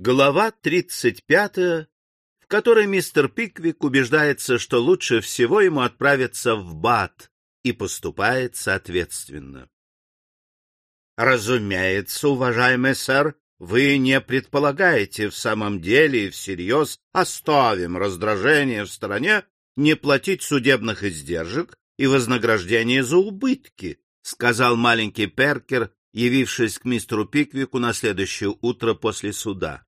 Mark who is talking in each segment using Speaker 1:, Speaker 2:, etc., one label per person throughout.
Speaker 1: Глава 35, в которой мистер Пиквик убеждается, что лучше всего ему отправиться в Бат и поступает соответственно. Разумеется, уважаемый сэр, вы не предполагаете в самом деле и всерьез оставим раздражение в стороне не платить судебных издержек и вознаграждение за убытки, сказал маленький Перкер, явившись к мистеру Пиквику на следующее утро после суда. —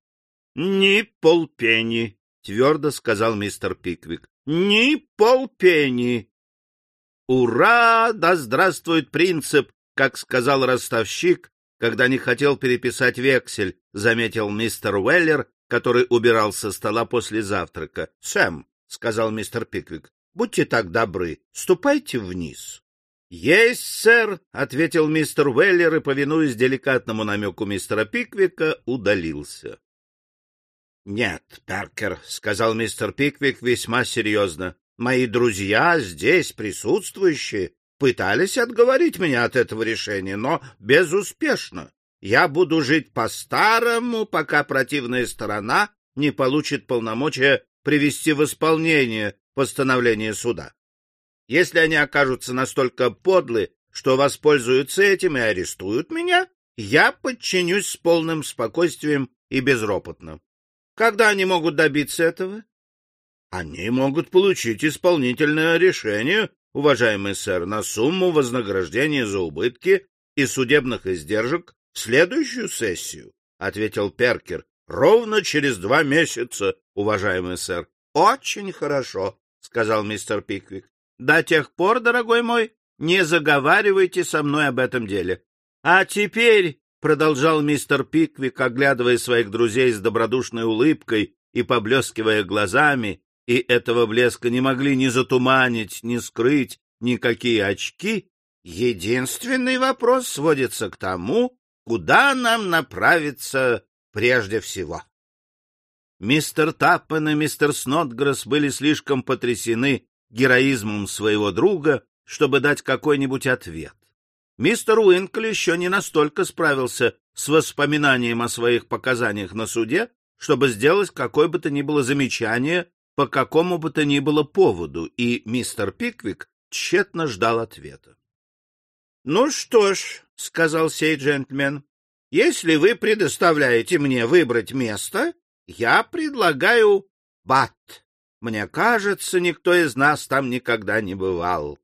Speaker 1: Ни полпенни, — твердо сказал мистер Пиквик. — Ни полпенни. — Ура! Да здравствует принцип! Как сказал ростовщик, когда не хотел переписать вексель, заметил мистер Уэллер, который убирал со стола после завтрака. — Сэм, — сказал мистер Пиквик, — будьте так добры, ступайте вниз. — Есть, сэр, — ответил мистер Уэллер и, повинуясь деликатному намеку мистера Пиквика, удалился. — Нет, Перкер, — сказал мистер Пиквик весьма серьезно, — мои друзья, здесь присутствующие, пытались отговорить меня от этого решения, но безуспешно. Я буду жить по-старому, пока противная сторона не получит полномочия привести в исполнение постановление суда. Если они окажутся настолько подлы, что воспользуются этим и арестуют меня, я подчинюсь с полным спокойствием и безропотно. Когда они могут добиться этого? Они могут получить исполнительное решение, уважаемый сэр, на сумму вознаграждения за убытки и судебных издержек в следующую сессию, — ответил Перкер. — Ровно через два месяца, уважаемый сэр. — Очень хорошо, — сказал мистер Пиквик. — До тех пор, дорогой мой, не заговаривайте со мной об этом деле. А теперь продолжал мистер Пиквик, оглядывая своих друзей с добродушной улыбкой и поблескивая глазами, и этого блеска не могли ни затуманить, ни скрыть никакие очки, единственный вопрос сводится к тому, куда нам направиться прежде всего. Мистер Таппен и мистер Снотгресс были слишком потрясены героизмом своего друга, чтобы дать какой-нибудь ответ. Мистер Уинкли еще не настолько справился с воспоминанием о своих показаниях на суде, чтобы сделать какое бы то ни было замечание по какому бы то ни было поводу, и мистер Пиквик тщетно ждал ответа. — Ну что ж, — сказал сей джентльмен, — если вы предоставляете мне выбрать место, я предлагаю Бат. Мне кажется, никто из нас там никогда не бывал.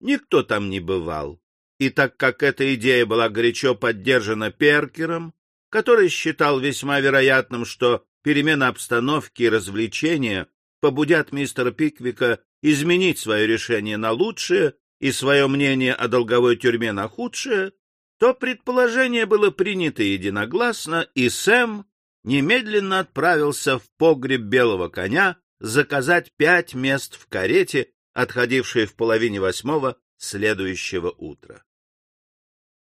Speaker 1: Никто там не бывал и так как эта идея была горячо поддержана Перкером, который считал весьма вероятным, что перемена обстановки и развлечения побудят мистера Пиквика изменить свое решение на лучшее и свое мнение о долговой тюрьме на худшее, то предположение было принято единогласно, и Сэм немедленно отправился в погреб белого коня заказать пять мест в карете, отходившей в половине восьмого следующего утра.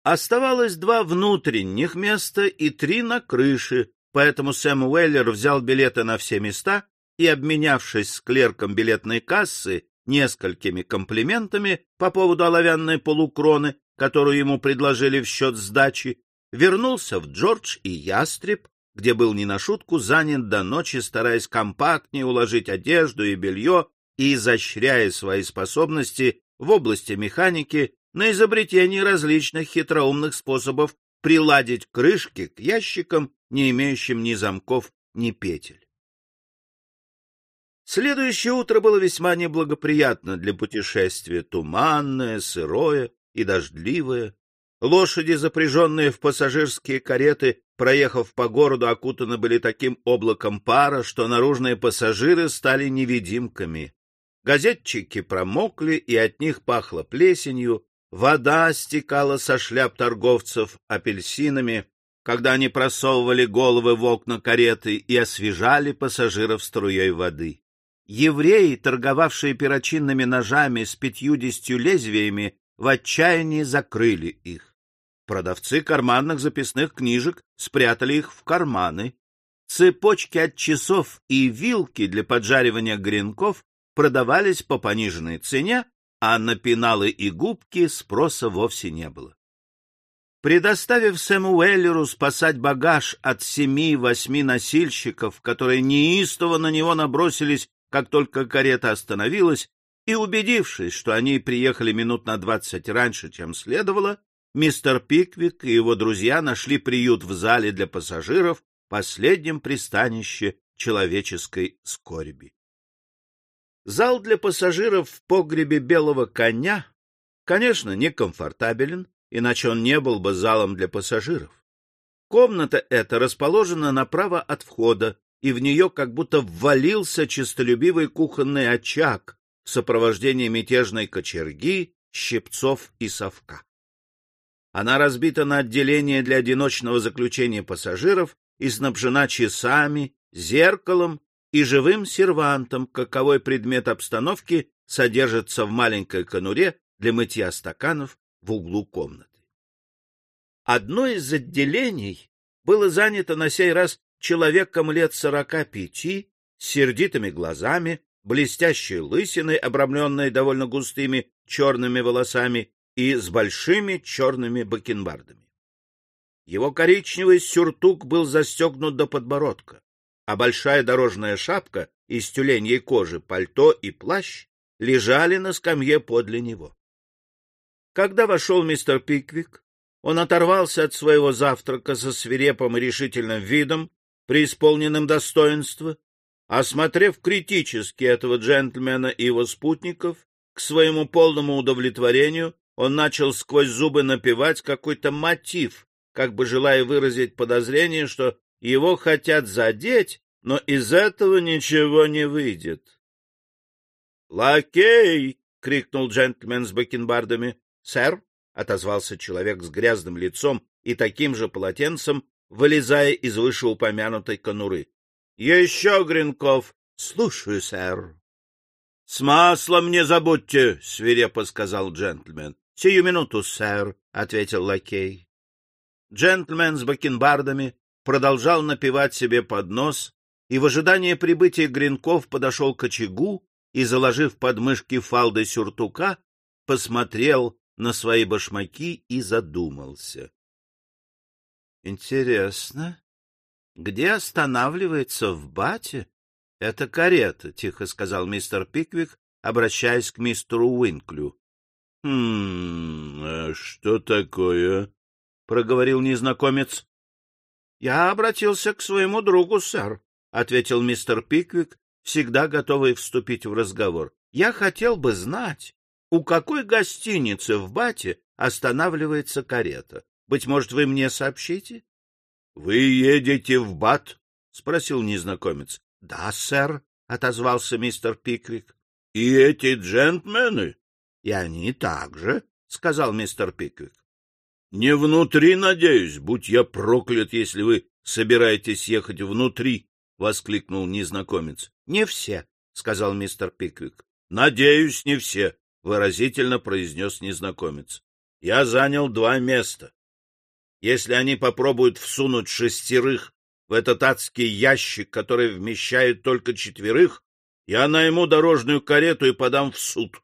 Speaker 1: Оставалось два внутренних места и три на крыше, поэтому Сэм Уэллер взял билеты на все места и, обменявшись с клерком билетной кассы несколькими комплиментами по поводу оловянной полукроны, которую ему предложили в счет сдачи, вернулся в Джордж и Ястреб, где был не на шутку занят до ночи, стараясь компактнее уложить одежду и белье и изощряя свои способности в области механики на изобретение различных хитроумных способов приладить крышки к ящикам, не имеющим ни замков, ни петель. Следующее утро было весьма неблагоприятно для путешествия, туманное, сырое и дождливое. Лошади, запряженные в пассажирские кареты, проехав по городу, окутаны были таким облаком пара, что наружные пассажиры стали невидимками. Газетчики промокли, и от них пахло плесенью, Вода стекала со шляп торговцев апельсинами, когда они просовывали головы в окна кареты и освежали пассажиров струей воды. Евреи, торговавшие перочинными ножами с пятьюдесятью лезвиями, в отчаянии закрыли их. Продавцы карманных записных книжек спрятали их в карманы. Цепочки от часов и вилки для поджаривания гренков продавались по пониженной цене, а на пеналы и губки спроса вовсе не было. Предоставив Сэму Уэллеру спасать багаж от семи-восьми носильщиков, которые неистово на него набросились, как только карета остановилась, и убедившись, что они приехали минут на двадцать раньше, чем следовало, мистер Пиквик и его друзья нашли приют в зале для пассажиров, последнем пристанище человеческой скорби. Зал для пассажиров в погребе белого коня, конечно, некомфортабелен, иначе он не был бы залом для пассажиров. Комната эта расположена направо от входа, и в нее как будто ввалился честолюбивый кухонный очаг в сопровождении мятежной кочерги, щипцов и совка. Она разбита на отделение для одиночного заключения пассажиров и снабжена часами, зеркалом и живым сервантом, каковой предмет обстановки содержится в маленькой конуре для мытья стаканов в углу комнаты. Одно из отделений было занято на сей раз человеком лет сорока пяти, с сердитыми глазами, блестящей лысиной, обрамленной довольно густыми черными волосами и с большими черными бакенбардами. Его коричневый сюртук был застегнут до подбородка а большая дорожная шапка из тюленьей кожи, пальто и плащ лежали на скамье подле него. Когда вошел мистер Пиквик, он оторвался от своего завтрака со свирепым и решительным видом, преисполненным достоинства, осмотрев критически этого джентльмена и его спутников, к своему полному удовлетворению он начал сквозь зубы напевать какой-то мотив, как бы желая выразить подозрение, что его хотят задеть, но из этого ничего не выйдет. «Лакей!» — крикнул джентльмен с бакенбардами. «Сэр!» — отозвался человек с грязным лицом и таким же полотенцем, вылезая из вышеупомянутой конуры. «Еще, Гринков!» «Слушаю, сэр!» «С маслом не забудьте!» — свирепо сказал джентльмен. «Сию минуту, сэр!» — ответил лакей. Джентльмен с бакенбардами продолжал напевать себе под нос, и в ожидании прибытия Гринков подошел к очагу и, заложив подмышки фалды сюртука, посмотрел на свои башмаки и задумался. — Интересно, где останавливается в бате эта карета? — тихо сказал мистер Пиквик, обращаясь к мистеру Уинклю. — Хм, а что такое? — проговорил незнакомец. — Я обратился к своему другу, сэр, — ответил мистер Пиквик, всегда готовый вступить в разговор. — Я хотел бы знать, у какой гостиницы в Бате останавливается карета. Быть может, вы мне сообщите? — Вы едете в Бат? — спросил незнакомец. — Да, сэр, — отозвался мистер Пиквик. — И эти джентльмены? — И они также, — сказал мистер Пиквик. Не внутри, надеюсь, будь я проклят, если вы собираетесь ехать внутри, — воскликнул незнакомец. — Не все, — сказал мистер Пиквик. — Надеюсь, не все, — выразительно произнес незнакомец. — Я занял два места. Если они попробуют всунуть шестерых в этот адский ящик, который вмещает только четверых, я найму дорожную карету и подам в суд.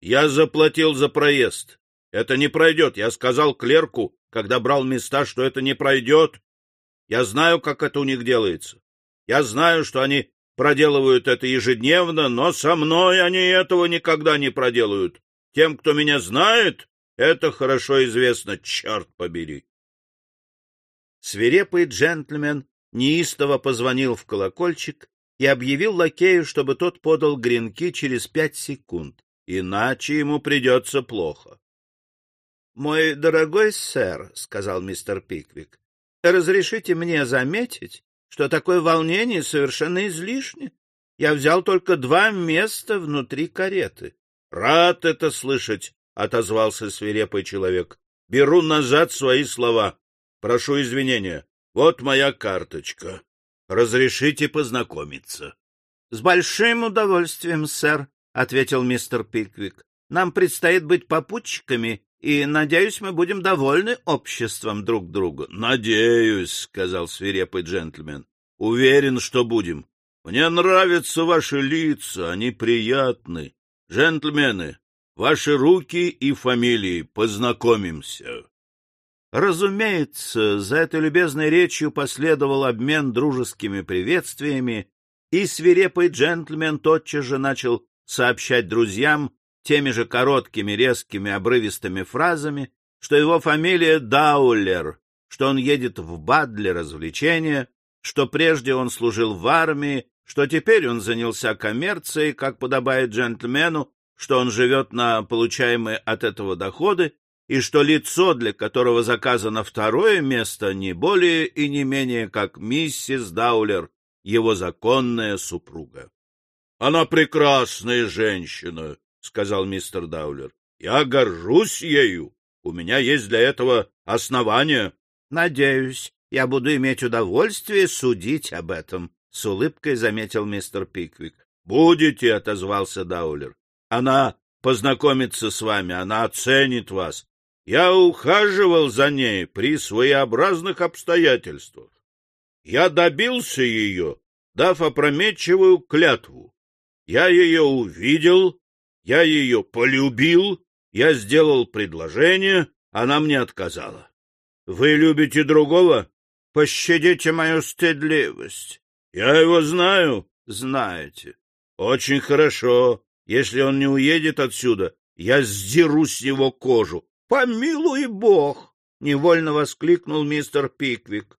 Speaker 1: Я заплатил за проезд. Это не пройдет. Я сказал клерку, когда брал места, что это не пройдет. Я знаю, как это у них делается. Я знаю, что они проделывают это ежедневно, но со мной они этого никогда не проделают. Тем, кто меня знает, это хорошо известно, черт побери. Свирепый джентльмен неистово позвонил в колокольчик и объявил лакею, чтобы тот подал гренки через пять секунд, иначе ему придется плохо. Мой дорогой сэр, — сказал мистер Пиквик, — разрешите мне заметить, что такое волнение совершенно излишне. Я взял только два места внутри кареты. — Рад это слышать, — отозвался свирепый человек. — Беру назад свои слова. Прошу извинения. Вот моя карточка. Разрешите познакомиться. — С большим удовольствием, сэр, — ответил мистер Пиквик. — Нам предстоит быть попутчиками и, надеюсь, мы будем довольны обществом друг друга. — Надеюсь, — сказал свирепый джентльмен. — Уверен, что будем. Мне нравятся ваши лица, они приятны. Джентльмены, ваши руки и фамилии, познакомимся. Разумеется, за этой любезной речью последовал обмен дружескими приветствиями, и свирепый джентльмен тотчас же начал сообщать друзьям теми же короткими, резкими, обрывистыми фразами, что его фамилия Даулер, что он едет в Бад для развлечения, что прежде он служил в армии, что теперь он занялся коммерцией, как подобает джентльмену, что он живет на получаемые от этого доходы, и что лицо, для которого заказано второе место, не более и не менее, как миссис Даулер, его законная супруга. — Она прекрасная женщина, — сказал мистер Даулер. — Я горжусь ею. У меня есть для этого основания. — Надеюсь, я буду иметь удовольствие судить об этом, — с улыбкой заметил мистер Пиквик. — Будете, — отозвался Даулер. — Она познакомится с вами, она оценит вас. Я ухаживал за ней при своеобразных обстоятельствах. Я добился ее, дав опрометчивую клятву. Я ее увидел, я ее полюбил, я сделал предложение, она мне отказала. Вы любите другого? Пощадите мою стыдливость. Я его знаю. Знаете. Очень хорошо. Если он не уедет отсюда, я сдеру с него кожу. Помилуй бог! Невольно воскликнул мистер Пиквик.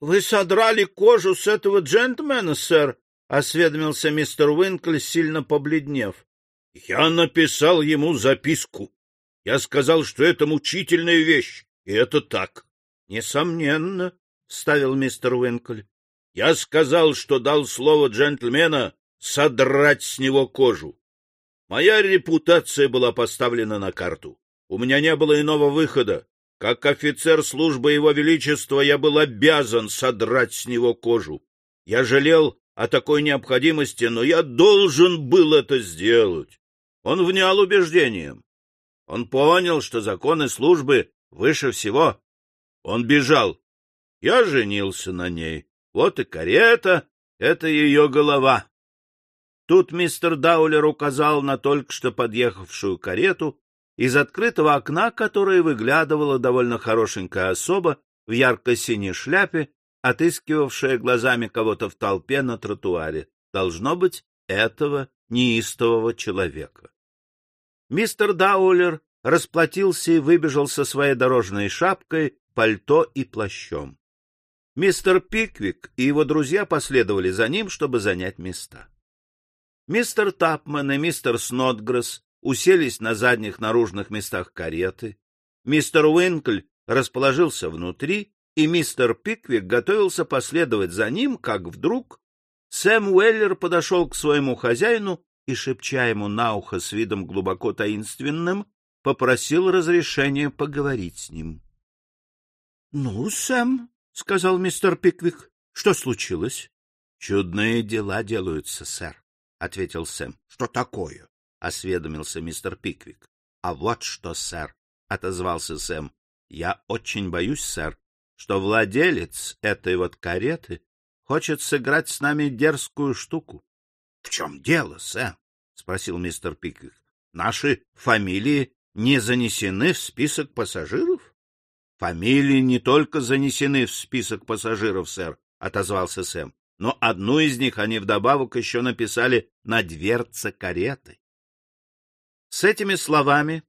Speaker 1: Вы содрали кожу с этого джентльмена, сэр? осведомился мистер Уинкл, сильно побледнев. Я написал ему записку. Я сказал, что это мучительная вещь, и это так. — Несомненно, — ставил мистер Уинкль. — Я сказал, что дал слово джентльмена содрать с него кожу. Моя репутация была поставлена на карту. У меня не было иного выхода. Как офицер службы Его Величества я был обязан содрать с него кожу. Я жалел о такой необходимости, но я должен был это сделать. Он внял убеждением. Он понял, что законы службы выше всего. Он бежал. Я женился на ней. Вот и карета, это ее голова. Тут мистер Даулер указал на только что подъехавшую карету, из открытого окна, которое выглядывала довольно хорошенькая особа в ярко-синей шляпе, отыскивавшая глазами кого-то в толпе на тротуаре. Должно быть, этого неистового человека. Мистер Даулер расплатился и выбежал со своей дорожной шапкой, пальто и плащом. Мистер Пиквик и его друзья последовали за ним, чтобы занять места. Мистер Тапман и мистер Снотгресс уселись на задних наружных местах кареты. Мистер Уинкль расположился внутри, и мистер Пиквик готовился последовать за ним, как вдруг Сэм Уэллер подошел к своему хозяину и, шепча ему на ухо с видом глубоко таинственным, попросил разрешения поговорить с ним. — Ну, Сэм, — сказал мистер Пиквик, — что случилось? — Чудные дела делаются, сэр, — ответил Сэм. — Что такое? — осведомился мистер Пиквик. — А вот что, сэр, — отозвался Сэм. — Я очень боюсь, сэр, что владелец этой вот кареты хочет сыграть с нами дерзкую штуку. — В чем дело, Сэм? — спросил мистер Пиквик. — Наши фамилии не занесены в список пассажиров? — Фамилии не только занесены в список пассажиров, сэр, — отозвался Сэм, — но одну из них они вдобавок еще написали на дверце кареты. С этими словами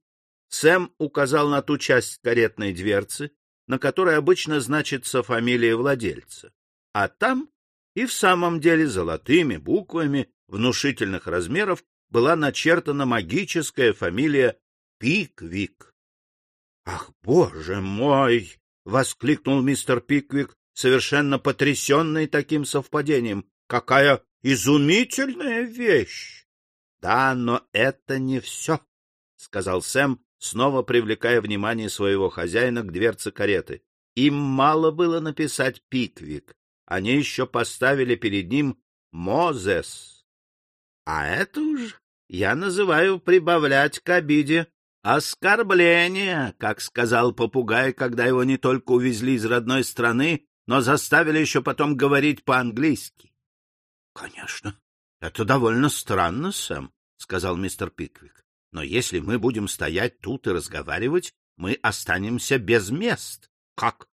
Speaker 1: Сэм указал на ту часть каретной дверцы, на которой обычно значится фамилия владельца, а там и в самом деле золотыми буквами внушительных размеров была начертана магическая фамилия Пиквик. — Ах, боже мой! — воскликнул мистер Пиквик, совершенно потрясенный таким совпадением. — Какая изумительная вещь! — Да, но это не все, — сказал Сэм, снова привлекая внимание своего хозяина к дверце кареты. Им мало было написать Пиквик они еще поставили перед ним Мозес. А это уж я называю прибавлять к обиде оскорбление, как сказал попугай, когда его не только увезли из родной страны, но заставили еще потом говорить по-английски. — Конечно, это довольно странно, Сэм, — сказал мистер Пиквик. — Но если мы будем стоять тут и разговаривать, мы останемся без мест. — Как?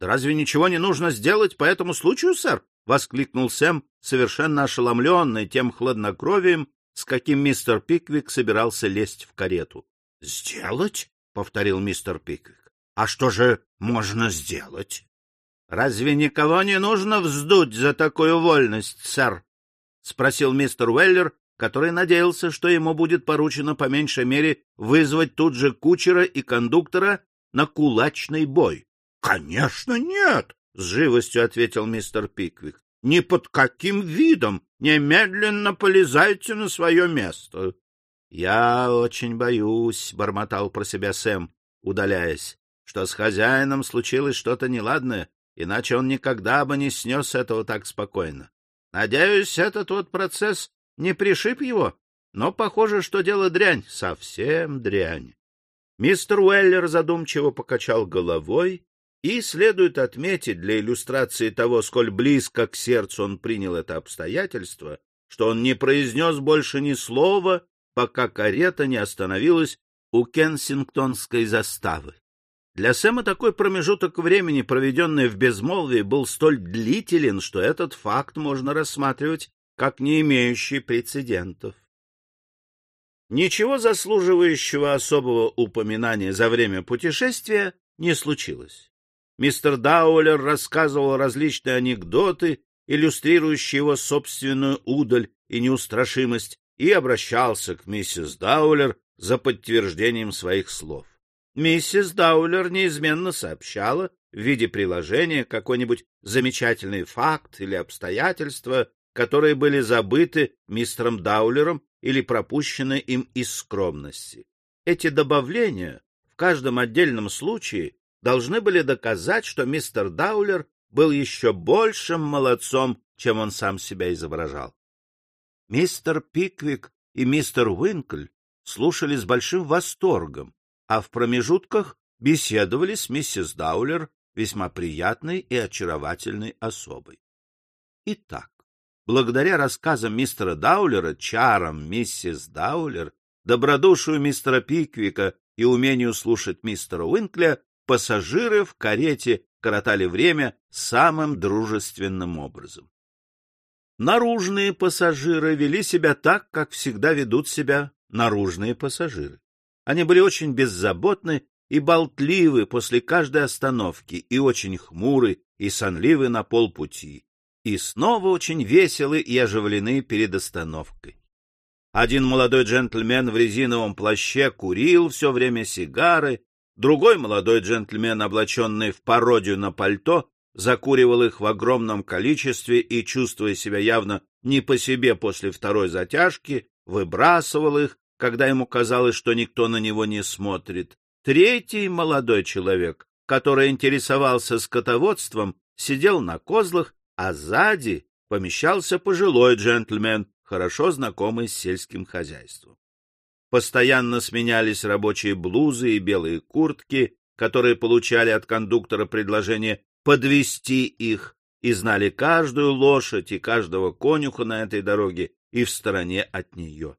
Speaker 1: Да разве ничего не нужно сделать по этому случаю, сэр? — воскликнул Сэм, совершенно ошеломленный тем хладнокровием, с каким мистер Пиквик собирался лезть в карету. — Сделать? — повторил мистер Пиквик. — А что же можно сделать? — Разве никого не нужно вздуть за такую вольность, сэр? — спросил мистер Уэллер, который надеялся, что ему будет поручено по меньшей мере вызвать тут же кучера и кондуктора на кулачный бой. — Конечно, нет, — с живостью ответил мистер Пиквик. — Ни под каким видом немедленно полезайте на свое место. — Я очень боюсь, — бормотал про себя Сэм, удаляясь, — что с хозяином случилось что-то неладное, иначе он никогда бы не снес этого так спокойно. Надеюсь, этот вот процесс не пришиб его, но похоже, что дело дрянь, совсем дрянь. Мистер Уэллер задумчиво покачал головой, и следует отметить для иллюстрации того, сколь близко к сердцу он принял это обстоятельство, что он не произнес больше ни слова, пока карета не остановилась у Кенсингтонской заставы. Для Сэма такой промежуток времени, проведенный в безмолвии, был столь длителен, что этот факт можно рассматривать как не имеющий прецедентов. Ничего заслуживающего особого упоминания за время путешествия не случилось. Мистер Даулер рассказывал различные анекдоты, иллюстрирующие его собственную удаль и неустрашимость, и обращался к миссис Даулер за подтверждением своих слов. Миссис Даулер неизменно сообщала в виде приложения какой-нибудь замечательный факт или обстоятельство, которые были забыты мистером Даулером или пропущены им из скромности. Эти добавления в каждом отдельном случае должны были доказать, что мистер Даулер был еще большим молодцом, чем он сам себя изображал. Мистер Пиквик и мистер Уинкль слушали с большим восторгом, а в промежутках беседовали с миссис Даулер, весьма приятной и очаровательной особой. Итак, благодаря рассказам мистера Даулера, чарам миссис Даулер, добродушию мистера Пиквика и умению слушать мистера Уинкля, пассажиры в карете коротали время самым дружественным образом. Наружные пассажиры вели себя так, как всегда ведут себя наружные пассажиры. Они были очень беззаботны и болтливы после каждой остановки, и очень хмуры и сонливы на полпути, и снова очень веселы и оживлены перед остановкой. Один молодой джентльмен в резиновом плаще курил все время сигары, другой молодой джентльмен, облаченный в пародию на пальто, закуривал их в огромном количестве и, чувствуя себя явно не по себе после второй затяжки, выбрасывал их, когда ему казалось, что никто на него не смотрит. Третий молодой человек, который интересовался скотоводством, сидел на козлах а сзади помещался пожилой джентльмен, хорошо знакомый с сельским хозяйством. Постоянно сменялись рабочие блузы и белые куртки, которые получали от кондуктора предложение подвести их и знали каждую лошадь и каждого конюха на этой дороге и в стороне от нее.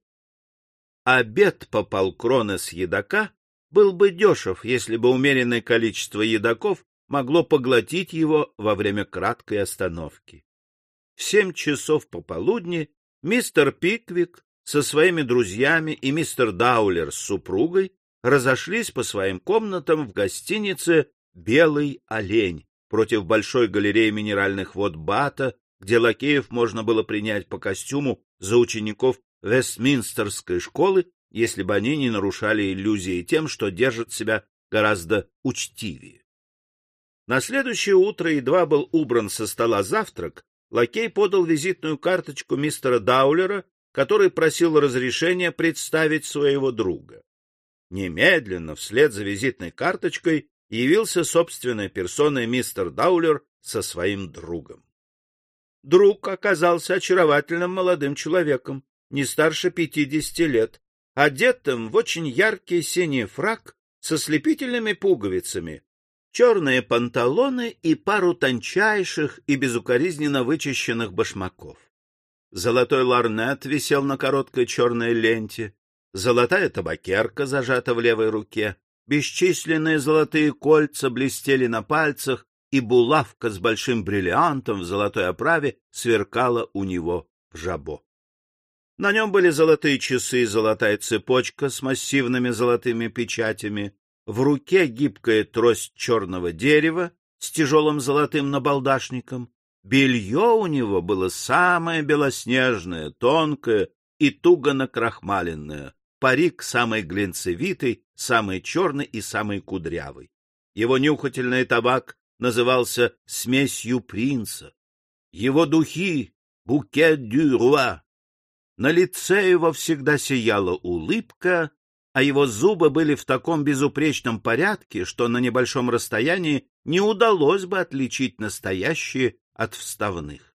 Speaker 1: Обед по полкроны с едока был бы дешев, если бы умеренное количество едоков могло поглотить его во время краткой остановки. В семь часов пополудни мистер Пиквик со своими друзьями и мистер Даулер с супругой разошлись по своим комнатам в гостинице «Белый олень» против большой галереи минеральных вод Бата, где лакеев можно было принять по костюму за учеников Вестминстерской школы, если бы они не нарушали иллюзии тем, что держат себя гораздо учтивее. На следующее утро едва был убран со стола завтрак, лакей подал визитную карточку мистера Даулера, который просил разрешения представить своего друга. Немедленно, вслед за визитной карточкой, явился собственной персоной мистер Даулер со своим другом. Друг оказался очаровательным молодым человеком, не старше пятидесяти лет, одетым в очень яркий синий фрак со слепительными пуговицами, черные панталоны и пару тончайших и безукоризненно вычищенных башмаков. Золотой ларнет висел на короткой черной ленте, золотая табакерка зажата в левой руке, Бесчисленные золотые кольца блестели на пальцах, и булавка с большим бриллиантом в золотой оправе сверкала у него в жабо. На нем были золотые часы и золотая цепочка с массивными золотыми печатями, в руке гибкая трость черного дерева с тяжелым золотым набалдашником. Белье у него было самое белоснежное, тонкое и туго накрахмаленное, парик самый глинцевитый, самый черный и самый кудрявый. Его нюхательный табак назывался смесью принца. Его духи — букет дю руа. На лице его всегда сияла улыбка, а его зубы были в таком безупречном порядке, что на небольшом расстоянии не удалось бы отличить настоящие от вставных.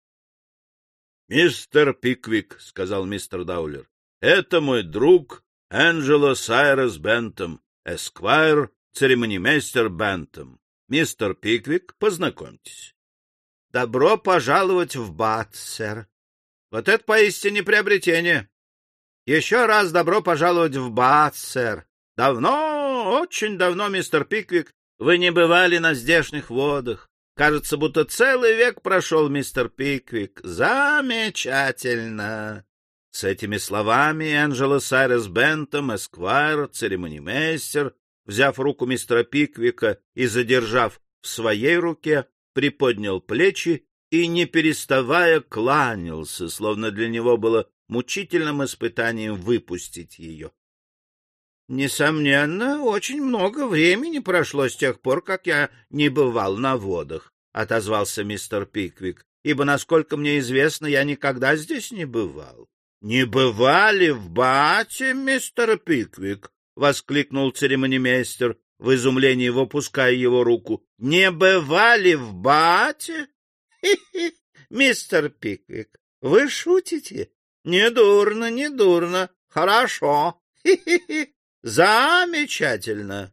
Speaker 1: — Мистер Пиквик, — сказал мистер Даулер, — это мой друг Энджело Сайрес Бентом, эсквайр, церемонимейстер Бентом. Мистер Пиквик, познакомьтесь. — Добро пожаловать в Бат, сэр. Вот это поистине приобретение. Еще раз добро пожаловать в Бат, сэр. Давно, очень давно, мистер Пиквик, вы не бывали на здешних водах. Кажется, будто целый век прошел, мистер Пиквик. Замечательно. С этими словами Энджело Сайрес Бентом, эсквайр, церемонимейстер, взяв руку мистера Пиквика и задержав в своей руке, приподнял плечи и, не переставая, кланялся, словно для него было мучительным испытанием выпустить ее. — Несомненно, очень много времени прошло с тех пор, как я не бывал на водах, — отозвался мистер Пиквик, — ибо, насколько мне известно, я никогда здесь не бывал. — Не бывали в Бате, мистер Пиквик? — воскликнул церемонимейстер, в изумлении выпуская его руку. — Не бывали в Бате? Хи-хи, мистер Пиквик, вы шутите? Недурно, недурно. Хорошо. Хи-хи-хи. Замечательно.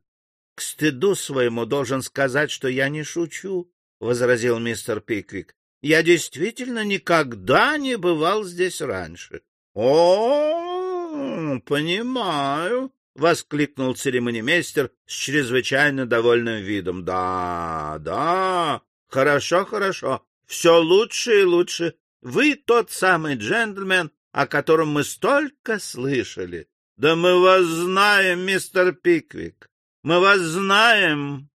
Speaker 1: К стыду своему должен сказать, что я не шучу, возразил мистер Пиквик. Я действительно никогда не бывал здесь раньше. О, понимаю, воскликнул церемонимейстер с чрезвычайно довольным видом. Да, да, хорошо, хорошо. Все лучше и лучше. Вы тот самый джентльмен, о котором мы столько слышали. Да мы вас знаем, мистер Пиквик. Мы вас знаем.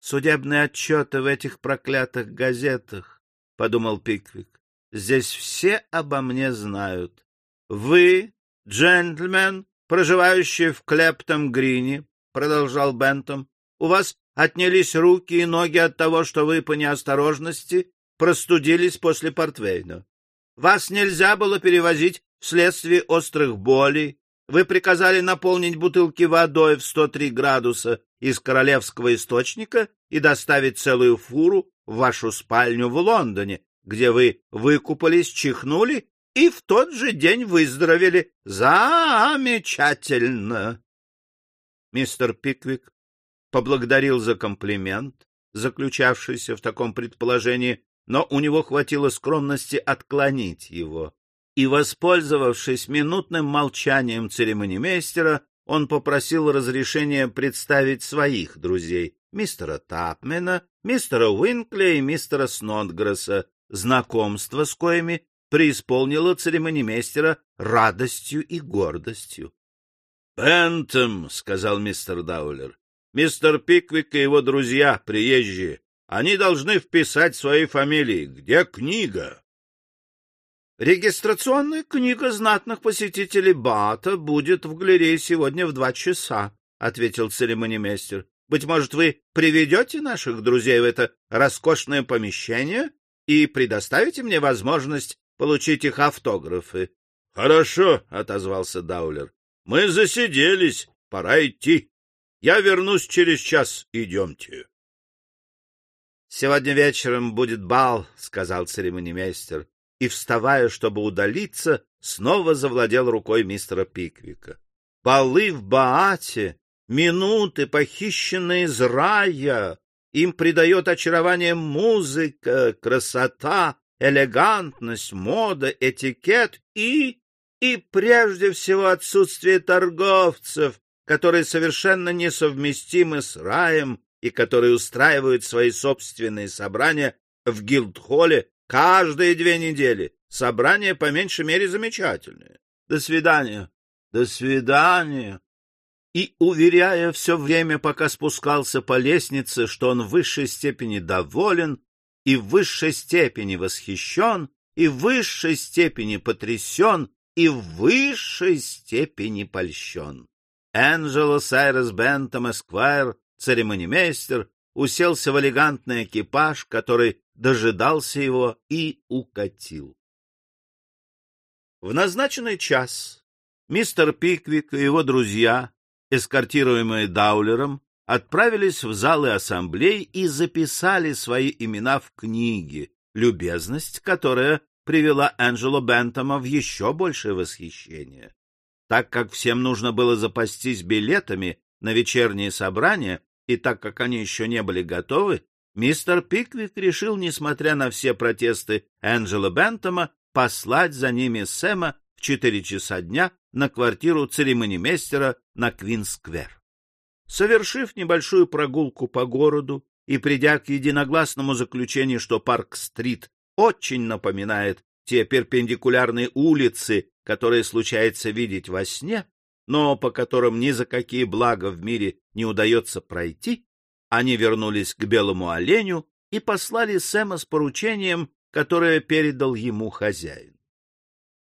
Speaker 1: Судебные отчеты в этих проклятых газетах, — подумал Пиквик. Здесь все обо мне знают. Вы, джентльмен, проживающий в Клептом-Грине, — продолжал Бентом, — у вас отнялись руки и ноги от того, что вы по неосторожности простудились после портвейна. Вас нельзя было перевозить вследствие острых болей. Вы приказали наполнить бутылки водой в 103 градуса из королевского источника и доставить целую фуру в вашу спальню в Лондоне, где вы выкупались, чихнули и в тот же день выздоровели. Замечательно! Мистер Пиквик поблагодарил за комплимент, заключавшийся в таком предположении, но у него хватило скромности отклонить его. И, воспользовавшись минутным молчанием церемонимейстера, он попросил разрешения представить своих друзей — мистера Тапмена, мистера Уинкли и мистера Снотгресса, знакомство с коими преисполнило церемонимейстера радостью и гордостью. — Бентом, — сказал мистер Даулер, — мистер Пиквик и его друзья, приезжие, они должны вписать свои фамилии. Где книга? Регистрационная книга знатных посетителей Бата будет в галерее сегодня в два часа, ответил церемонимейстер. Быть может, вы приведете наших друзей в это роскошное помещение и предоставите мне возможность получить их автографы. — Хорошо, — отозвался Даулер. — Мы засиделись, пора идти. Я вернусь через час, идемте. — Сегодня вечером будет бал, — сказал церемонимейстер, и, вставая, чтобы удалиться, снова завладел рукой мистера Пиквика. — Балы в Баате, минуты, похищенные из рая, им придает очарование музыка, красота, элегантность, мода, этикет и... и прежде всего отсутствие торговцев, которые совершенно несовместимы с раем и которые устраивают свои собственные собрания в Гилдхолле каждые две недели. Собрания, по меньшей мере, замечательные. До свидания. До свидания. И, уверяя все время, пока спускался по лестнице, что он в высшей степени доволен и в высшей степени восхищен, и в высшей степени потрясен, и в высшей степени польщен. Энджело Сайрес Бентом Эсквайр, церемонимейстер, уселся в элегантный экипаж, который дожидался его и укатил. В назначенный час мистер Пиквик и его друзья, эскортируемые Даулером, отправились в залы ассамблей и записали свои имена в книге, любезность, которая привела Энджело Бентома в еще большее восхищение. Так как всем нужно было запастись билетами на вечерние собрания, и так как они еще не были готовы, мистер Пиквик решил, несмотря на все протесты Энджела Бентома, послать за ними Сэма в четыре часа дня на квартиру церемонимейстера на Квин-сквер. Совершив небольшую прогулку по городу и придя к единогласному заключению, что Парк-стрит очень напоминает те перпендикулярные улицы, которые случается видеть во сне, но по которым ни за какие блага в мире не удается пройти, они вернулись к белому оленю и послали Сэма с поручением, которое передал ему хозяин.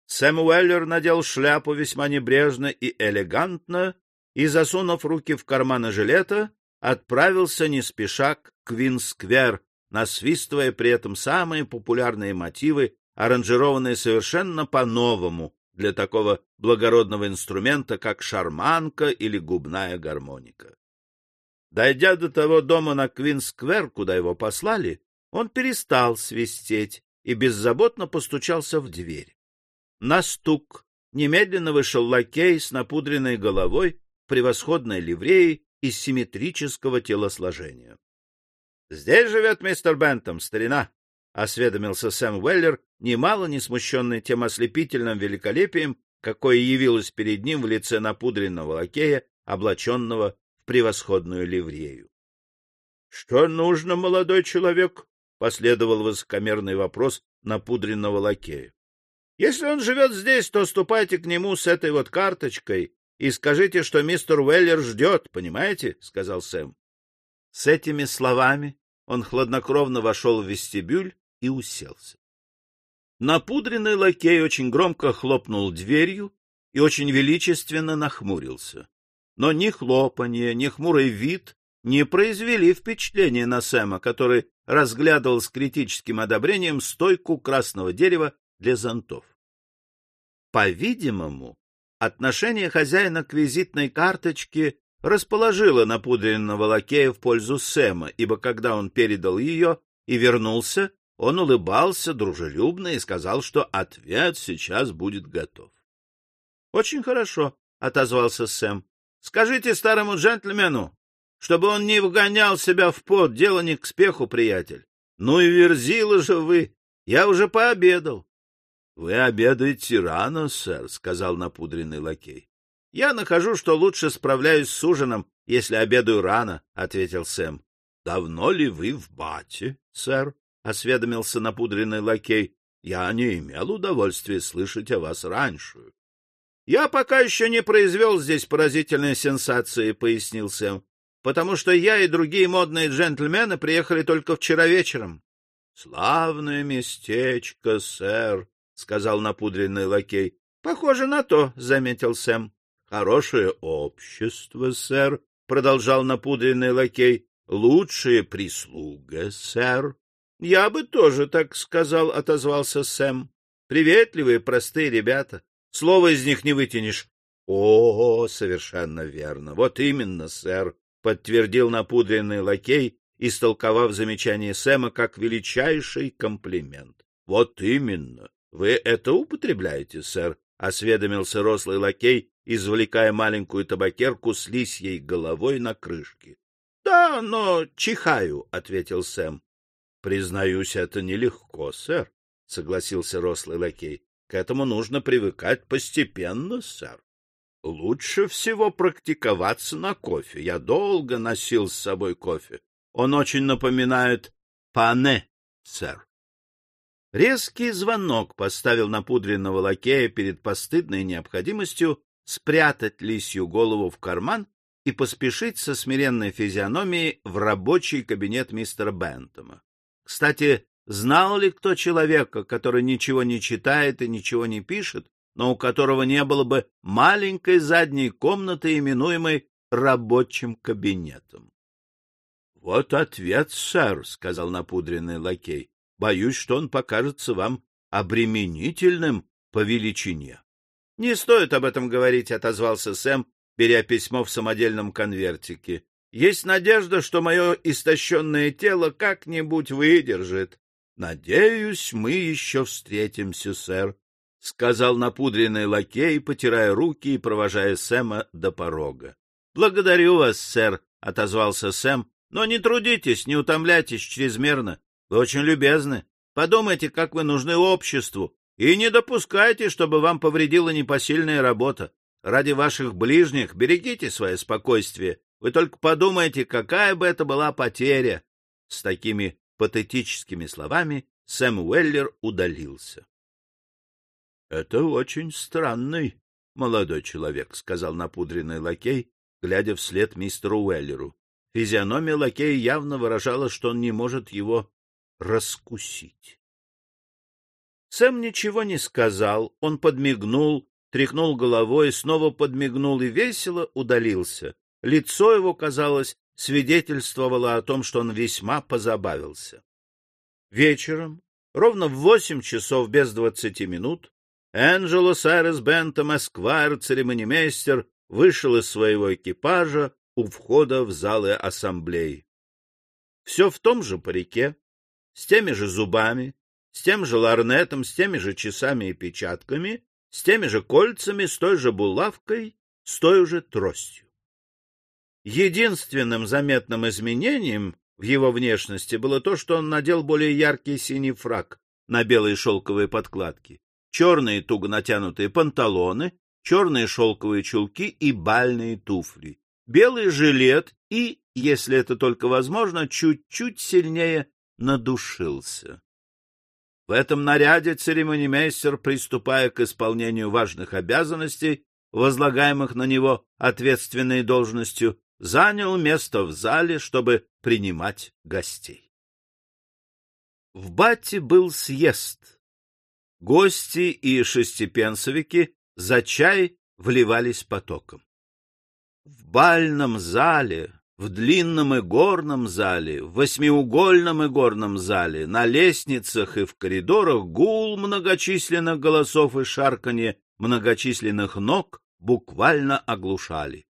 Speaker 1: Сэм Уэллер надел шляпу весьма небрежно и элегантно и, засунув руки в карманы жилета, отправился не спеша к Квин-сквер, насвистывая при этом самые популярные мотивы, аранжированные совершенно по-новому для такого благородного инструмента, как шарманка или губная гармоника. Дойдя до того дома на Квин-сквер, куда его послали, он перестал свистеть и беззаботно постучался в дверь. На стук немедленно вышел лакей с напудренной головой, превосходной ливреей и симметрического телосложения. — Здесь живет мистер Бентом, старина, — осведомился Сэм Уэллер, немало не смущенный тем ослепительным великолепием, какое явилось перед ним в лице напудренного лакея, облаченного в превосходную ливрею. — Что нужно, молодой человек? — последовал высокомерный вопрос напудренного лакея. — Если он живет здесь, то ступайте к нему с этой вот карточкой и скажите, что мистер Уэллер ждет, понимаете? — сказал Сэм. С этими словами он хладнокровно вошел в вестибюль и уселся. Напудренный лакей очень громко хлопнул дверью и очень величественно нахмурился. Но ни хлопанье, ни хмурый вид не произвели впечатления на Сэма, который разглядывал с критическим одобрением стойку красного дерева для зонтов. По-видимому, отношение хозяина к визитной карточке расположила напудренного лакея в пользу Сэма, ибо когда он передал ее и вернулся, он улыбался дружелюбно и сказал, что ответ сейчас будет готов. — Очень хорошо, — отозвался Сэм. — Скажите старому джентльмену, чтобы он не вгонял себя в пот, дело не к спеху, приятель. Ну и верзила же вы, я уже пообедал. — Вы обедаете рано, сэр, — сказал напудренный лакей. Я нахожу, что лучше справляюсь с ужином, если обедаю рано, — ответил Сэм. — Давно ли вы в бате, сэр? — осведомился напудренный лакей. — Я не имел удовольствия слышать о вас раньше. — Я пока еще не произвел здесь поразительной сенсации, — пояснил Сэм, — потому что я и другие модные джентльмены приехали только вчера вечером. — Славное местечко, сэр, — сказал напудренный лакей. — Похоже на то, — заметил Сэм. — Хорошее общество, сэр, — продолжал напудренный лакей. — Лучшая прислуга, сэр. — Я бы тоже так сказал, — отозвался Сэм. — Приветливые, простые ребята. Слова из них не вытянешь. — О, совершенно верно. Вот именно, сэр, — подтвердил напудренный лакей, истолковав замечание Сэма как величайший комплимент. — Вот именно. Вы это употребляете, сэр? — осведомился рослый лакей, извлекая маленькую табакерку с лисьей головой на крышке. — Да, но чихаю, — ответил Сэм. — Признаюсь, это нелегко, сэр, — согласился рослый лакей. — К этому нужно привыкать постепенно, сэр. Лучше всего практиковаться на кофе. Я долго носил с собой кофе. Он очень напоминает пане, сэр. Резкий звонок поставил напудренного лакея перед постыдной необходимостью спрятать лисью голову в карман и поспешить со смиренной физиономией в рабочий кабинет мистера Бентома. Кстати, знал ли кто человека, который ничего не читает и ничего не пишет, но у которого не было бы маленькой задней комнаты, именуемой рабочим кабинетом. — Вот ответ, сэр, — сказал напудренный лакей. — Боюсь, что он покажется вам обременительным по величине. — Не стоит об этом говорить, — отозвался Сэм, беря письмо в самодельном конвертике. — Есть надежда, что мое истощенное тело как-нибудь выдержит. — Надеюсь, мы еще встретимся, сэр, — сказал напудренный лакей, потирая руки и провожая Сэма до порога. — Благодарю вас, сэр, — отозвался Сэм, — но не трудитесь, не утомляйтесь чрезмерно. Вы очень любезны. Подумайте, как вы нужны обществу, и не допускайте, чтобы вам повредила непосильная работа. Ради ваших ближних берегите свое спокойствие. Вы только подумайте, какая бы это была потеря. С такими патетическими словами Сэм Уэллер удалился. — Это очень странный молодой человек, — сказал напудренный лакей, глядя вслед мистеру Уэллеру. Физиономия лакея явно выражала, что он не может его раскусить. Сэм ничего не сказал, он подмигнул, тряхнул головой, снова подмигнул и весело удалился. Лицо его, казалось, свидетельствовало о том, что он весьма позабавился. Вечером, ровно в восемь часов без двадцати минут, Энджело Сайрес Бентом Эсквайр, церемонимейстер, вышел из своего экипажа у входа в залы ассамблеи. Все в том же парике, с теми же зубами, с тем же ларнетом, с теми же часами и печатками, с теми же кольцами, с той же булавкой, с той же тростью. Единственным заметным изменением в его внешности было то, что он надел более яркий синий фрак на белые шелковые подкладки черные туго натянутые панталоны, черные шелковые чулки и бальные туфли, белый жилет и, если это только возможно, чуть-чуть сильнее надушился. В этом наряде церемонимейстер, приступая к исполнению важных обязанностей, возлагаемых на него ответственной должностью, занял место в зале, чтобы принимать гостей. В Бате был съезд — Гости и шестипенсовики за чай вливались потоком. В бальном зале, в длинном и горном зале, в восьмиугольном и горном зале, на лестницах и в коридорах гул многочисленных голосов и шарканье многочисленных ног буквально оглушали.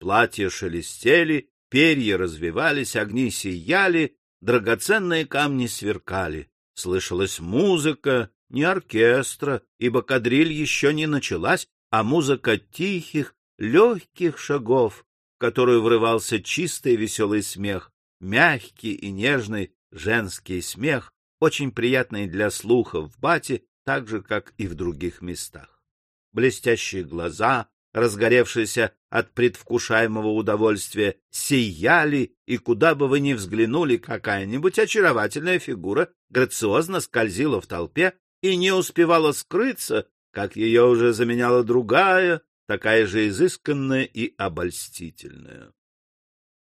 Speaker 1: Платья шелестели, перья развивались, огни сияли, драгоценные камни сверкали. Слышалась музыка, не оркестра, ибо кадриль еще не началась, а музыка тихих, легких шагов, в которую врывался чистый веселый смех, мягкий и нежный женский смех, очень приятный для слуха в бате, так же, как и в других местах. Блестящие глаза, разгоревшиеся от предвкушаемого удовольствия, сияли, и куда бы вы ни взглянули, какая-нибудь очаровательная фигура грациозно скользила в толпе, и не успевала скрыться, как ее уже заменяла другая, такая же изысканная и обольстительная.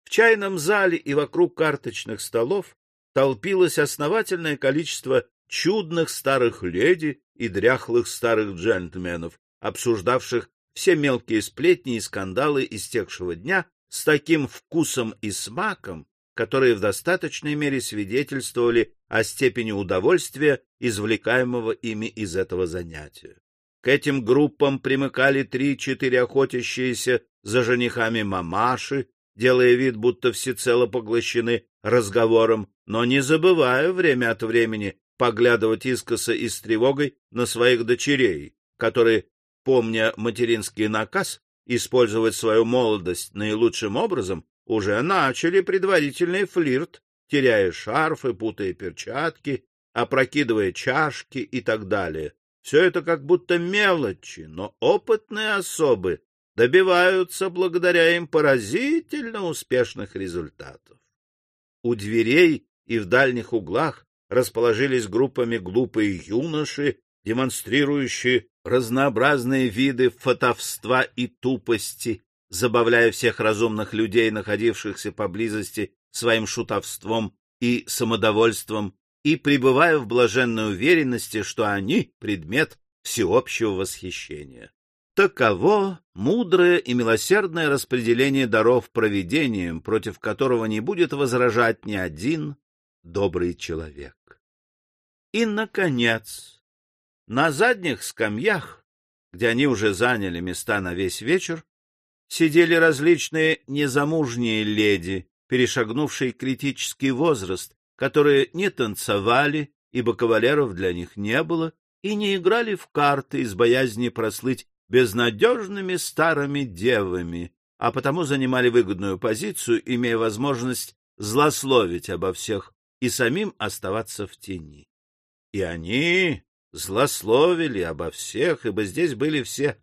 Speaker 1: В чайном зале и вокруг карточных столов толпилось основательное количество чудных старых леди и дряхлых старых джентльменов, обсуждавших все мелкие сплетни и скандалы истекшего дня с таким вкусом и смаком, которые в достаточной мере свидетельствовали о степени удовольствия, извлекаемого ими из этого занятия. К этим группам примыкали три-четыре охотящиеся за женихами мамаши, делая вид, будто всецело поглощены разговором, но не забывая время от времени поглядывать искоса и с тревогой на своих дочерей, которые, помня материнский наказ, использовать свою молодость наилучшим образом, уже начали предварительный флирт, теряя шарфы, путая перчатки, опрокидывая чашки и так далее. Все это как будто мелочи, но опытные особы добиваются благодаря им поразительно успешных результатов. У дверей и в дальних углах расположились группами глупые юноши, демонстрирующие разнообразные виды фотовства и тупости, забавляя всех разумных людей, находившихся поблизости, своим шутовством и самодовольством, и пребывая в блаженной уверенности, что они — предмет всеобщего восхищения. Таково мудрое и милосердное распределение даров провидением, против которого не будет возражать ни один добрый человек. И, наконец, на задних скамьях, где они уже заняли места на весь вечер, сидели различные незамужние леди, перешагнувшие критический возраст, которые не танцевали, ибо кавалеров для них не было, и не играли в карты из боязни прослыть безнадежными старыми девами, а потому занимали выгодную позицию, имея возможность злословить обо всех и самим оставаться в тени. И они злословили обо всех, ибо здесь были все.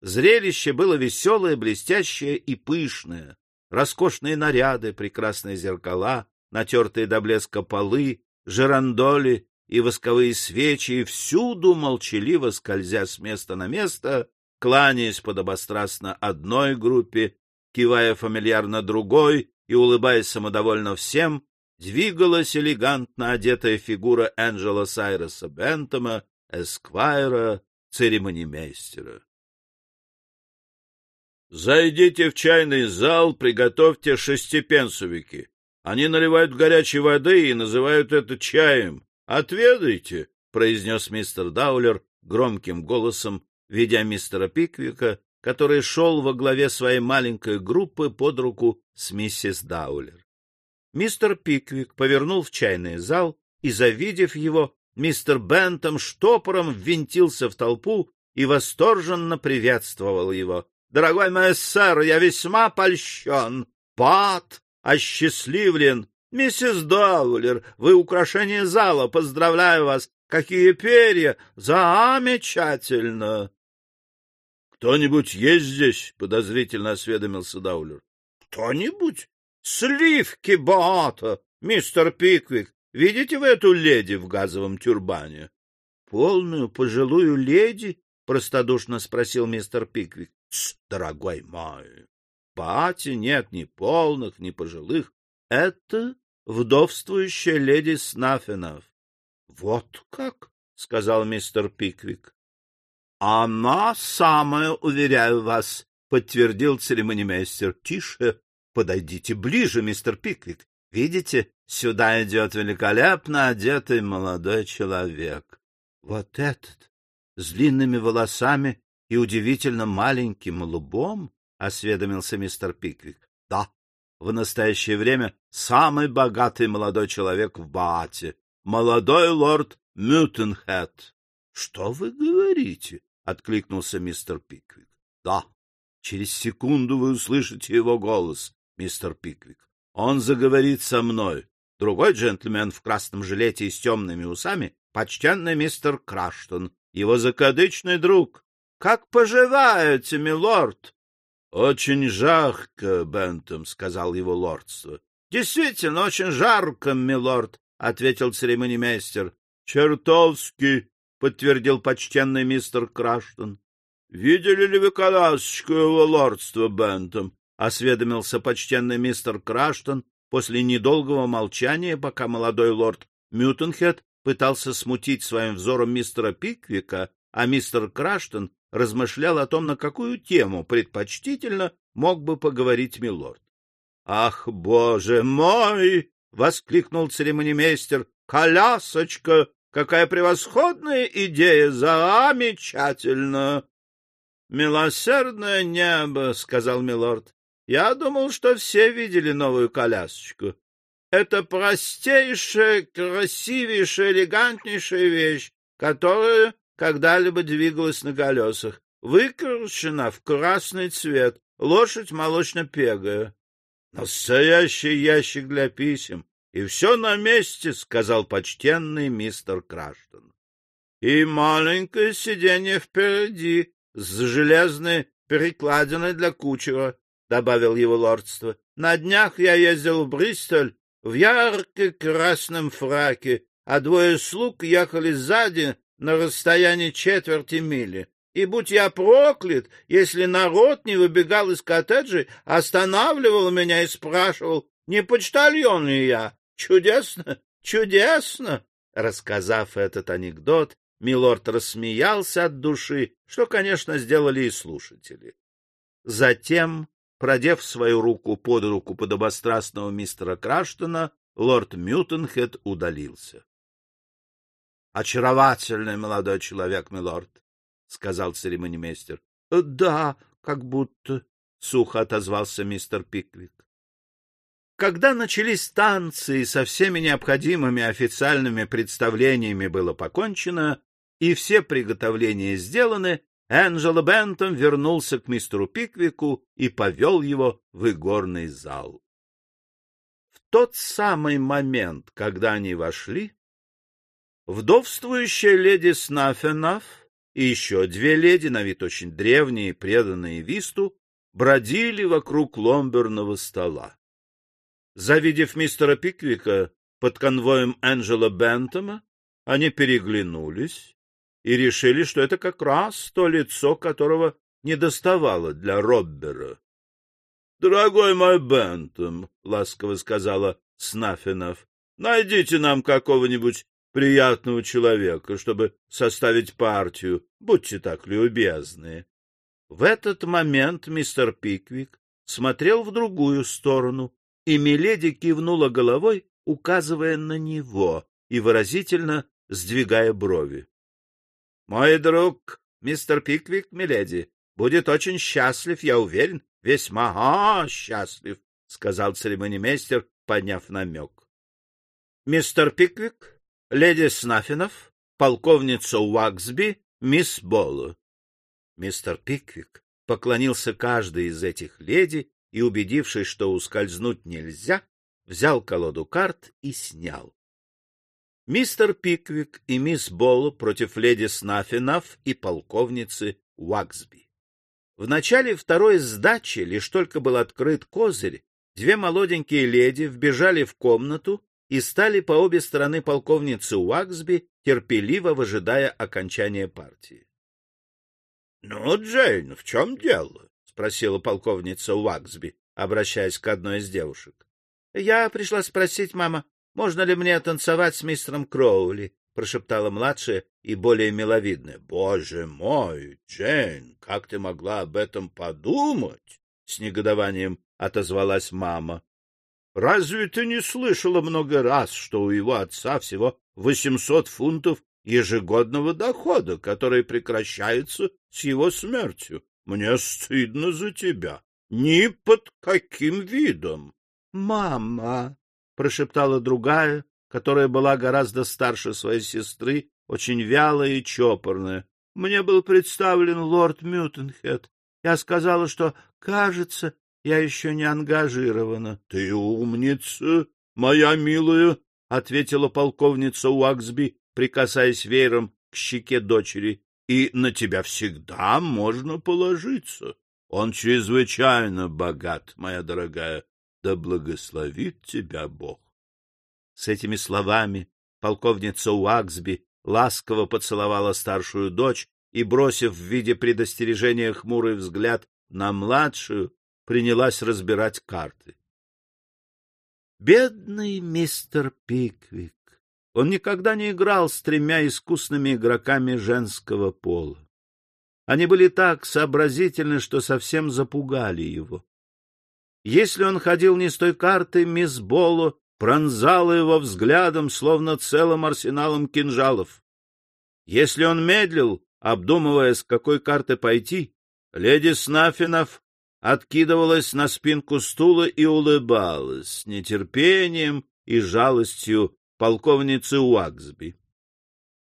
Speaker 1: Зрелище было веселое, блестящее и пышное. Роскошные наряды, прекрасные зеркала, натертые до блеска полы, жерандоли и восковые свечи, и всюду молчаливо скользя с места на место, кланяясь подобострастно одной группе, кивая фамильярно другой и улыбаясь самодовольно всем, двигалась элегантно одетая фигура Энджела Сайреса Бентома, эсквайра, церемонимейстера. «Зайдите в чайный зал, приготовьте шестипенсовики. Они наливают горячей воды и называют это чаем. Отведайте!» — произнес мистер Даулер громким голосом, ведя мистера Пиквика, который шел во главе своей маленькой группы под руку с миссис Даулер. Мистер Пиквик повернул в чайный зал, и, завидев его, мистер Бентом штопором ввинтился в толпу и восторженно приветствовал его. — Дорогой мой сэр, я весьма польщен. Пат, осчастливлен. Миссис Даулер, вы украшение зала. Поздравляю вас. Какие перья! Замечательно! — Кто-нибудь есть здесь? — подозрительно осведомился Даулер. — Кто-нибудь? Сливки богато, мистер Пиквик. Видите вы эту леди в газовом тюрбане? — Полную пожилую леди? — простодушно спросил мистер Пиквик. — Дорогой мой, пати нет ни полных, ни пожилых. Это вдовствующая леди Снаффенов. — Вот как? — сказал мистер Пиквик. — Она самая, уверяю вас, — подтвердил церемонимейстер. — Тише, Подойдите ближе, мистер Пиквик. Видите, сюда идет великолепно одетый молодой человек. Вот этот, с длинными волосами и удивительно маленьким лбом, — осведомился мистер Пиквик. — Да, в настоящее время самый богатый молодой человек в Баате, молодой лорд Мютенхэт. — Что вы говорите? — откликнулся мистер Пиквик. — Да, через секунду вы услышите его голос мистер Пиквик. Он заговорит со мной. Другой джентльмен в красном жилете и с темными усами — почтенный мистер Краштон, его закадычный друг. — Как поживаете, милорд? — Очень жарко, Бентом, — сказал его лордство. — Действительно, очень жарко, милорд, — ответил церемонимейстер. — Чертовски, — подтвердил почтенный мистер Краштон. — Видели ли вы колясочку его лордства, Бентом? — осведомился почтенный мистер Краштон после недолгого молчания, пока молодой лорд Мютенхед пытался смутить своим взором мистера Пиквика, а мистер Краштон размышлял о том, на какую тему предпочтительно мог бы поговорить милорд. — Ах, боже мой! — воскликнул церемонимейстер. — Колясочка! Какая превосходная идея! Замечательно! — Милосердное небо! — сказал милорд. Я думал, что все видели новую колясочку. Это простейшая, красивейшая, элегантнейшая вещь, которая когда-либо двигалась на колесах. Выкрашена в красный цвет, лошадь молочно-пегая. Настоящий ящик для писем. И все на месте, — сказал почтенный мистер Краштон. И маленькое сиденье впереди, с железной перекладиной для кучера, — добавил его лордство. — На днях я ездил в Бристоль в ярко-красном фраке, а двое слуг ехали сзади на расстоянии четверти мили. И будь я проклят, если народ не выбегал из коттеджей, останавливал меня и спрашивал, не почтальон ли я. Чудесно, чудесно! Рассказав этот анекдот, Милорд рассмеялся от души, что, конечно, сделали и слушатели. Затем, продев свою руку под руку подобострастного мистера Краштона, лорд Мютенхед удалился. — Очаровательный молодой человек, милорд, — сказал церемонимейстер. — Да, как будто, — сухо отозвался мистер Пиквик. Когда начались танцы и со всеми необходимыми официальными представлениями было покончено, и все приготовления сделаны, Энджело Бентон вернулся к мистеру Пиквику и повел его в игорный зал. В тот самый момент, когда они вошли, вдовствующая леди Снафенаф и еще две леди, на вид очень древние, преданные Висту, бродили вокруг ломберного стола. Завидев мистера Пиквика под конвоем Энджела Бентома, они переглянулись и решили, что это как раз то лицо, которого недоставало для Роббера. — Дорогой мой Бентом, — ласково сказала Снаффенов, — найдите нам какого-нибудь приятного человека, чтобы составить партию. Будьте так любезны. В этот момент мистер Пиквик смотрел в другую сторону, и Миледи кивнула головой, указывая на него и выразительно сдвигая брови. — Мой друг, мистер Пиквик, Миледи, будет очень счастлив, я уверен, весьма а, счастлив, — сказал церемонимейстер, подняв намек. Мистер Пиквик леди Снафинов, полковница Уаксби, мисс Болло. Мистер Пиквик поклонился каждой из этих леди и, убедившись, что ускользнуть нельзя, взял колоду карт и снял. Мистер Пиквик и мисс Болло против леди Снафинов и полковницы Уаксби. В начале второй сдачи, лишь только был открыт козырь, две молоденькие леди вбежали в комнату и стали по обе стороны полковницы Уаксби, терпеливо выжидая окончания партии. — Ну, Джейн, в чем дело? — спросила полковница Уаксби, обращаясь к одной из девушек. — Я пришла спросить, мама, можно ли мне танцевать с мистером Кроули? — прошептала младшая и более миловидная. — Боже мой, Джейн, как ты могла об этом подумать? — с негодованием отозвалась мама. Разве ты не слышала много раз, что у его отца всего восемьсот фунтов ежегодного дохода, который прекращается с его смертью? Мне стыдно за тебя. Ни под каким видом. — Мама! — прошептала другая, которая была гораздо старше своей сестры, очень вялая и чопорная. — Мне был представлен лорд Мютенхед. Я сказала, что, кажется, я еще не ангажирована. — Ты умница, моя милая, — ответила полковница Уаксби, прикасаясь веером к щеке дочери. — И на тебя всегда можно положиться. Он чрезвычайно богат, моя дорогая. Да благословит тебя Бог. С этими словами полковница Уаксби ласково поцеловала старшую дочь и, бросив в виде предостережения хмурый взгляд на младшую, принялась разбирать карты. Бедный мистер Пиквик! Он никогда не играл с тремя искусными игроками женского пола. Они были так сообразительны, что совсем запугали его. Если он ходил не с той картой, мисс Боло пронзала его взглядом, словно целым арсеналом кинжалов. Если он медлил, обдумывая, с какой карты пойти, леди Снафинов откидывалась на спинку стула и улыбалась с нетерпением и жалостью полковницы Уаксби.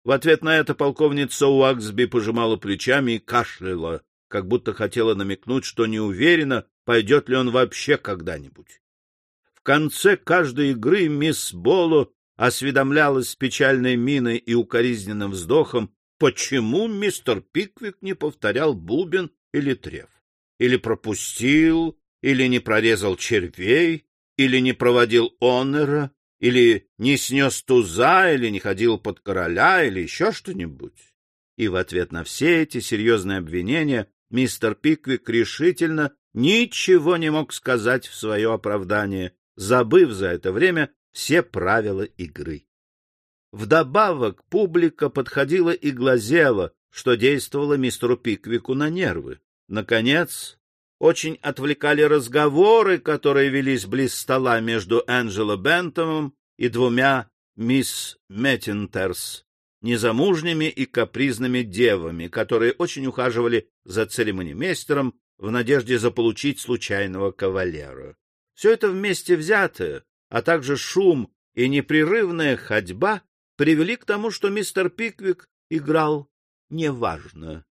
Speaker 1: В ответ на это полковница Уаксби пожимала плечами и кашляла, как будто хотела намекнуть, что не уверена, пойдет ли он вообще когда-нибудь. В конце каждой игры мисс Боло осведомлялась с печальной миной и укоризненным вздохом, почему мистер Пиквик не повторял бубен или трев. или пропустил, или не прорезал червей, или не проводил онора, или не снес туза, или не ходил под короля, или еще что-нибудь. И в ответ на все эти серьезные обвинения мистер Пиквик решительно ничего не мог сказать в свое оправдание, забыв за это время все правила игры. Вдобавок публика подходила и глазела, что действовало мистеру Пиквику на нервы. Наконец, очень отвлекали разговоры, которые велись близ стола между Энджело Бентомом и двумя мисс Меттинтерс, незамужними и капризными девами, которые очень ухаживали за церемонимейстером в надежде заполучить случайного кавалера. Все это вместе взятое, а также шум и непрерывная ходьба привели к тому, что мистер Пиквик играл неважно.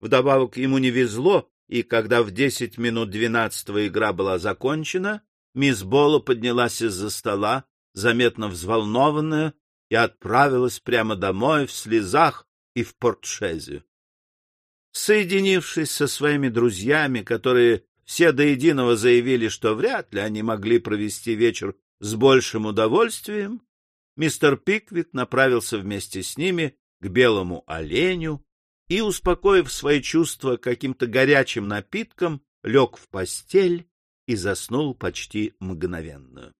Speaker 1: Вдобавок ему не везло, и когда в десять минут двенадцатого игра была закончена, мисс Болла поднялась из-за стола, заметно взволнованная, и отправилась прямо домой в слезах и в портшезе. Соединившись со своими друзьями, которые все до единого заявили, что вряд ли они могли провести вечер с большим удовольствием, мистер Пиквик направился вместе с ними к белому оленю и, успокоив свои чувства каким-то горячим напитком, лег в постель и заснул почти мгновенно.